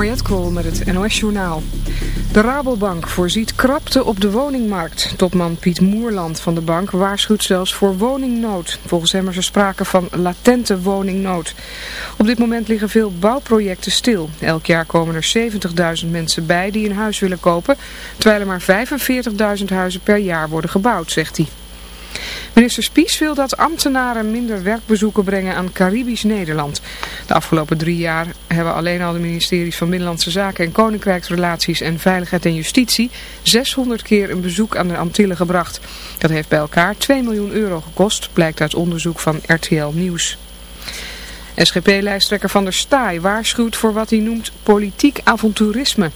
Mariette Krol met het NOS Journaal. De Rabobank voorziet krapte op de woningmarkt. Topman Piet Moerland van de bank waarschuwt zelfs voor woningnood. Volgens hem is er sprake van latente woningnood. Op dit moment liggen veel bouwprojecten stil. Elk jaar komen er 70.000 mensen bij die een huis willen kopen, terwijl er maar 45.000 huizen per jaar worden gebouwd, zegt hij. Minister Spies wil dat ambtenaren minder werkbezoeken brengen aan Caribisch Nederland. De afgelopen drie jaar hebben alleen al de ministeries van Binnenlandse Zaken en Koninkrijksrelaties en Veiligheid en Justitie 600 keer een bezoek aan de Antillen gebracht. Dat heeft bij elkaar 2 miljoen euro gekost, blijkt uit onderzoek van RTL Nieuws. SGP-lijsttrekker Van der Staaij waarschuwt voor wat hij noemt politiek avonturisme.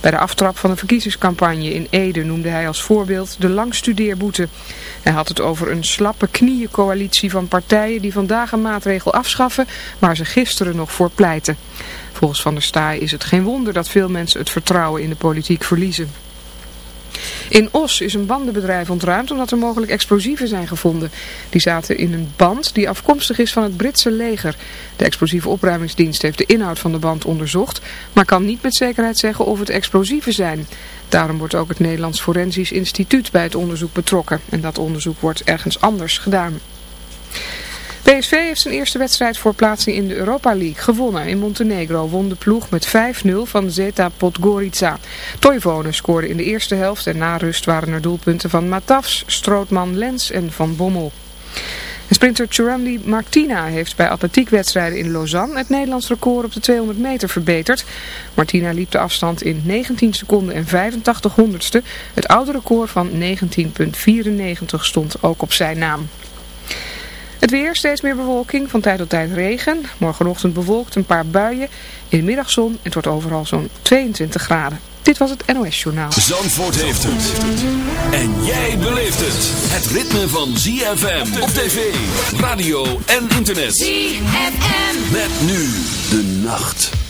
Bij de aftrap van de verkiezingscampagne in Ede noemde hij als voorbeeld de langstudeerboete. Hij had het over een slappe knieëncoalitie van partijen die vandaag een maatregel afschaffen waar ze gisteren nog voor pleiten. Volgens Van der Staaij is het geen wonder dat veel mensen het vertrouwen in de politiek verliezen. In Os is een bandenbedrijf ontruimd omdat er mogelijk explosieven zijn gevonden. Die zaten in een band die afkomstig is van het Britse leger. De explosieve opruimingsdienst heeft de inhoud van de band onderzocht, maar kan niet met zekerheid zeggen of het explosieven zijn. Daarom wordt ook het Nederlands Forensisch Instituut bij het onderzoek betrokken. En dat onderzoek wordt ergens anders gedaan. PSV heeft zijn eerste wedstrijd voor plaatsing in de Europa League gewonnen. In Montenegro won de ploeg met 5-0 van Zeta Podgorica. Toivonen scoorde in de eerste helft en na rust waren er doelpunten van Matafs, Strootman, Lens en Van Bommel. sprinter Churandy Martina heeft bij atletiekwedstrijden in Lausanne het Nederlands record op de 200 meter verbeterd. Martina liep de afstand in 19 seconden en 85 honderdste. Het oude record van 19,94 stond ook op zijn naam. Het weer, steeds meer bewolking, van tijd tot tijd regen. Morgenochtend bewolkt, een paar buien. In de middagzon, het wordt overal zo'n 22 graden. Dit was het NOS Journaal. Zandvoort heeft het. En jij beleeft het. Het ritme van ZFM op tv, radio en internet. ZFM. Met nu de nacht.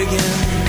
again.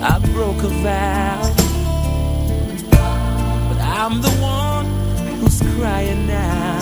I broke a vow. But I'm the one who's crying now.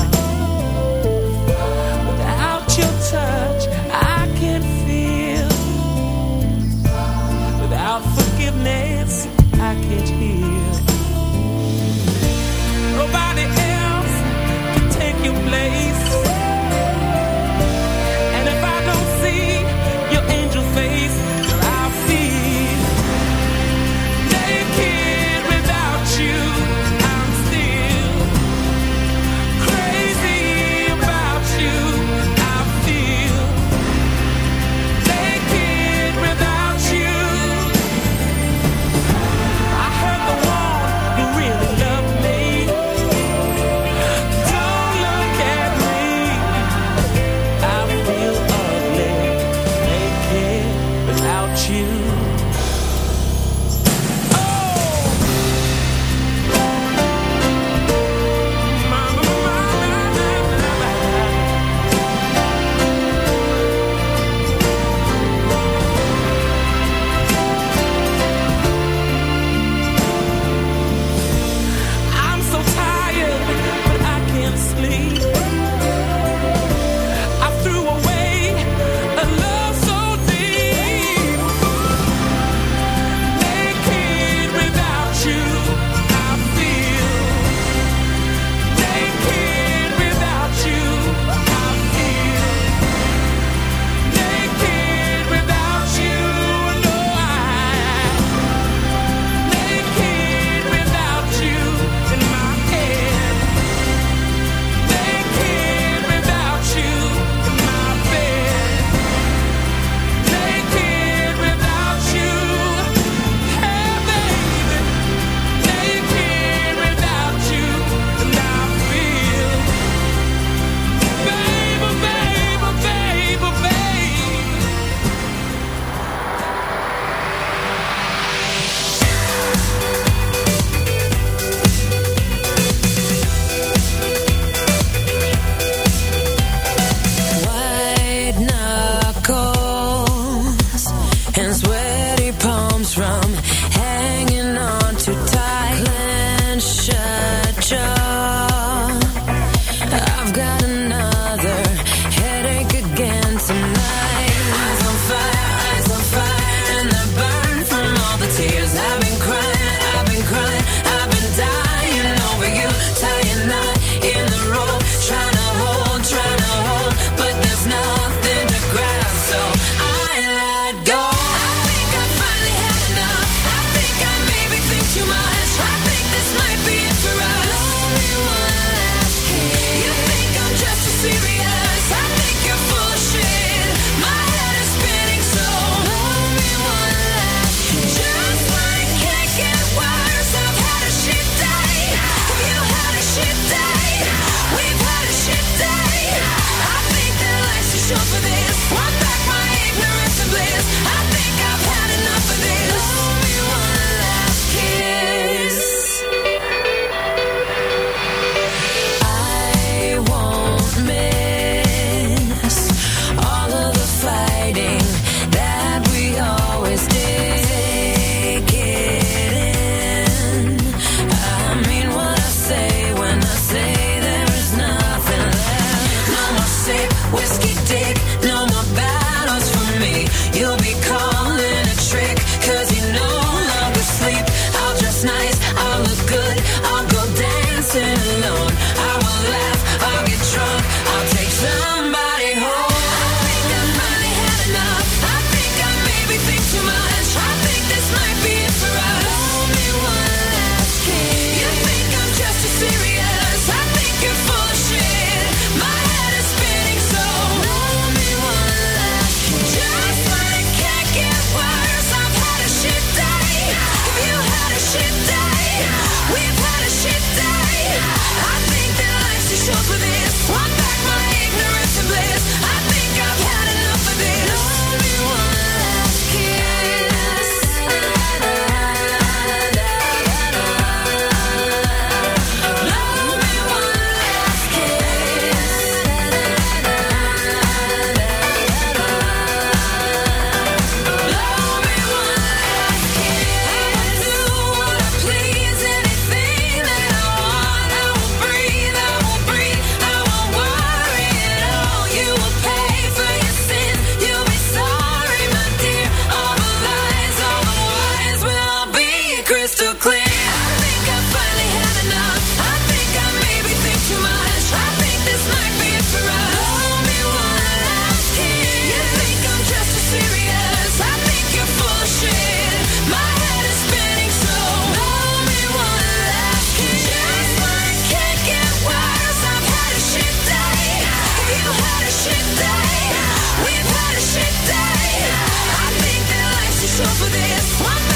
suffer this. One